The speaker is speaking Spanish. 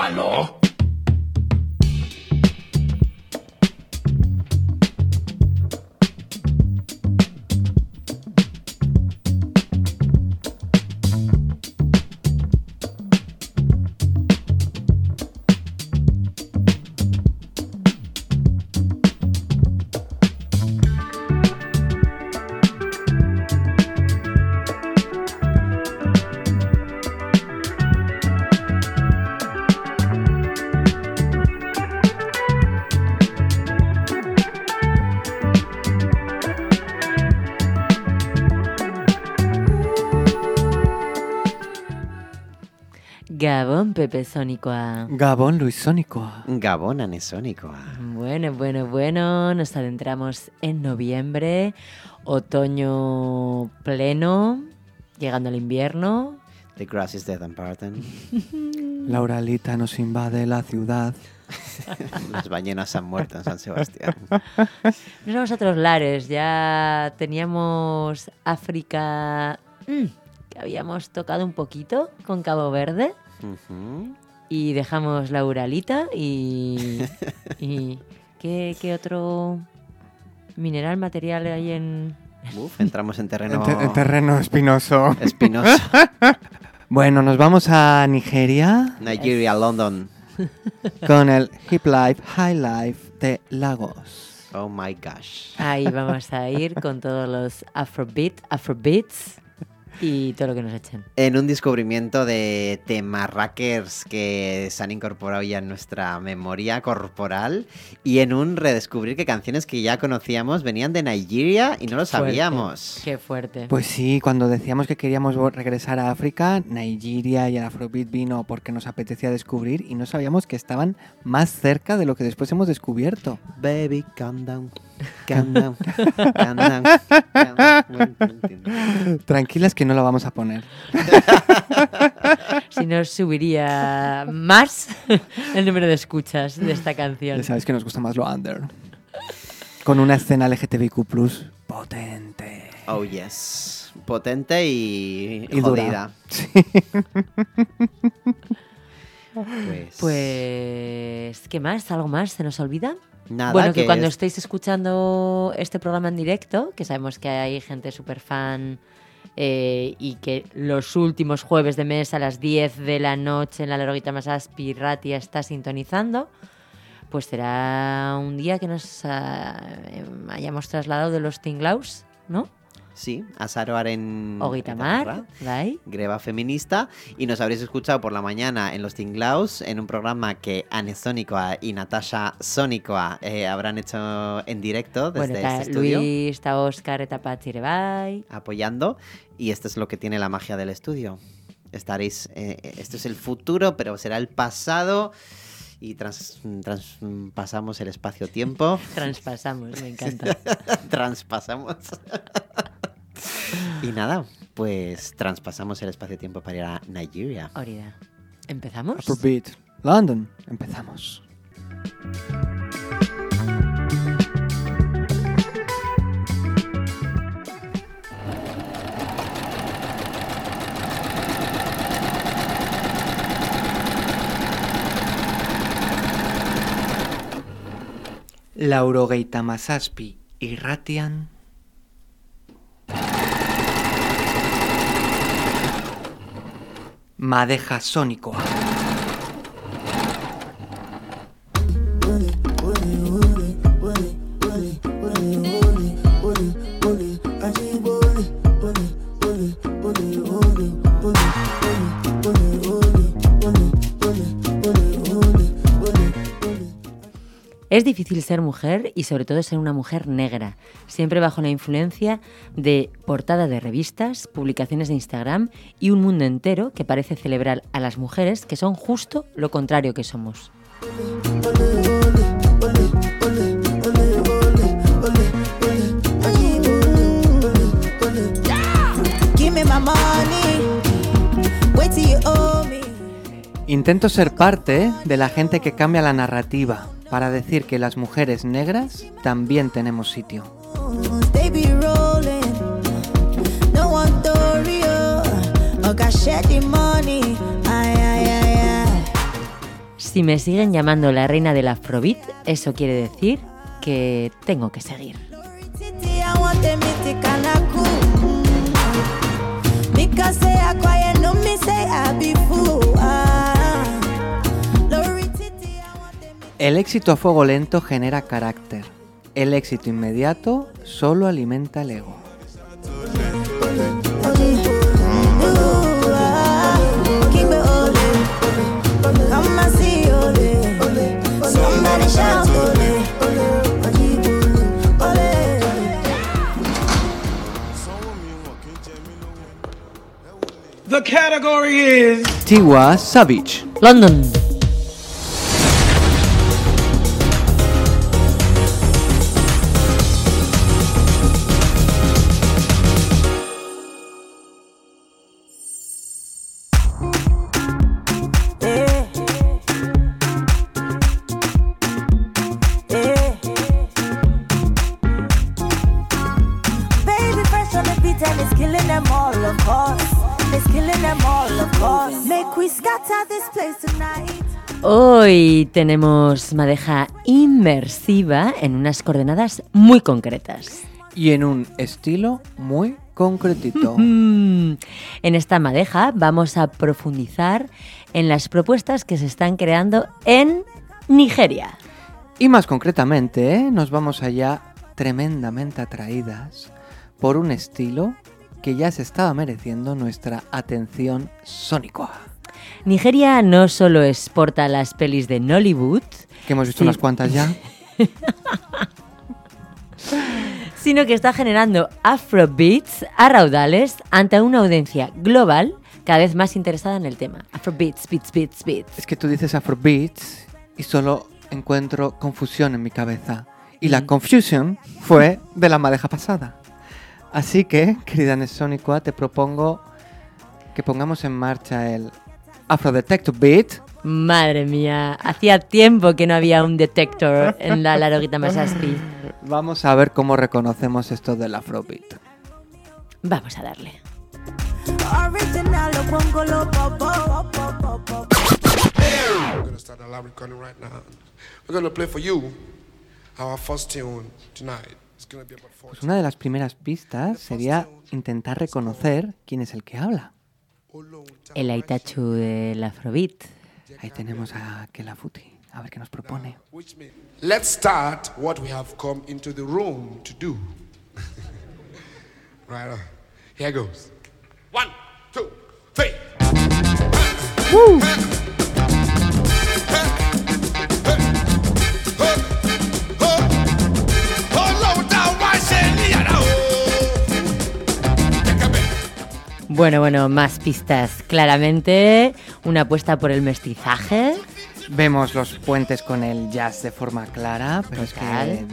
aló, Gabón Pepe Sónicoa. Gabón Luis Sónico. Gabón anesónico. Bueno, bueno, bueno, nos adentramos en noviembre, otoño pleno, llegando al invierno. The grass is dead and pardon. Lauralita nos invade la ciudad. Las ballenas han muerto en San Sebastián. Nos vamos a otros lares, ya teníamos África, mm, que habíamos tocado un poquito con Cabo Verde. Y dejamos la Uralita y... y ¿qué, qué otro mineral, material hay en...? Uf, entramos en terreno En, te- en terreno espinoso. espinoso. Bueno, nos vamos a Nigeria Nigeria, London. con el Hip Life, High Life de Lagos. Oh my gosh. Ahí vamos a ir con todos los Afrobeat, Afrobeats y todo lo que nos echen. En un descubrimiento de temas rackers que se han incorporado ya en nuestra memoria corporal y en un redescubrir que canciones que ya conocíamos venían de Nigeria y no lo Fuerte. sabíamos. Qué fuerte. Pues sí, cuando decíamos que queríamos regresar a África, Nigeria y el Afrobeat vino porque nos apetecía descubrir y no sabíamos que estaban más cerca de lo que después hemos descubierto. Baby, calm down. No. Tranquilas que no la vamos a poner. Si no subiría más el número de escuchas de esta canción. Ya sabes que nos gusta más lo under. Con una escena LGTBIQ potente. Oh, yes. Potente y, Y dura. Sí. Pues, Pues, ¿qué más? ¿Algo más? ¿Se nos olvida? nada, bueno, que, que cuando es- estéis escuchando este programa en directo, que sabemos que hay gente súper fan eh, y que los últimos jueves de mes a las 10 de la noche en la Loroguita más Aspi Ratia está sintonizando, pues será un día que nos ah, em, hayamos trasladado de los Tinglaus, ¿no? Sí, Azaroaren O Guitamar, ¿vai? greva feminista, y nos habréis escuchado por la mañana en los Tinglaus, en un programa que Anne Sónicoa y Natasha Sónicoa eh, habrán hecho en directo desde Bueno, este estudio, Luis, está Óscar, eta bai. apoyando, y esto es lo que tiene la magia del estudio. Estaréis, eh, esto es el futuro, pero será el pasado, y trans- traspasamos el espacio-tiempo, Transpasamos, me encanta. traspasamos. y nada, pues traspasamos el espacio-tiempo para ir a Nigeria. Orida. ¿Empezamos? Afrobeat. London. Empezamos. Laurogeita Masaspi y Ratian. Madeja Sónico. Es difícil ser mujer y sobre todo ser una mujer negra, siempre bajo la influencia de portada de revistas, publicaciones de Instagram y un mundo entero que parece celebrar a las mujeres que son justo lo contrario que somos. Intento ser parte de la gente que cambia la narrativa para decir que las mujeres negras también tenemos sitio. Si me siguen llamando la reina del afrobeat, eso quiere decir que tengo que seguir. El éxito a fuego lento genera carácter. El éxito inmediato solo alimenta el ego. The category is Tiwa Savage. London. Hoy tenemos madeja inmersiva en unas coordenadas muy concretas. Y en un estilo muy concretito. En esta madeja vamos a profundizar en las propuestas que se están creando en Nigeria. Y más concretamente, ¿eh? nos vamos allá tremendamente atraídas por un estilo que ya se estaba mereciendo nuestra atención sónica. Nigeria no solo exporta las pelis de Nollywood, Que hemos visto Sí. unas cuantas ya. sino que está generando afrobeats a raudales ante una audiencia global cada vez más interesada en el tema. Afrobeats, beats, beats, beats. Es que tú dices Afrobeats y solo encuentro confusión en mi cabeza. Y la confusión fue de la madeja pasada. Así que, querida Nesónica, te propongo que pongamos en marcha el Afro Detective Beat. Madre mía, hacía tiempo que no había un detector en la Laroguita Masasti. Vamos a ver cómo reconocemos esto del Afrobeat. Vamos a darle. Original, lo pongo lo popo. We're gonna start a live recording right now. We're gonna play for you our first tune tonight. It's gonna be about four. Pues una de las primeras pistas sería intentar reconocer quién es el que habla. El Aitachu del Afrobeat. Ahí tenemos a Kelafuti. A ver qué nos propone. Which means let's start what we have come into the room to do. right on. Here goes. One, two, three. Bueno, bueno, más pistas. Claramente una apuesta por el mestizaje. Vemos los puentes con el jazz de forma clara, pero es que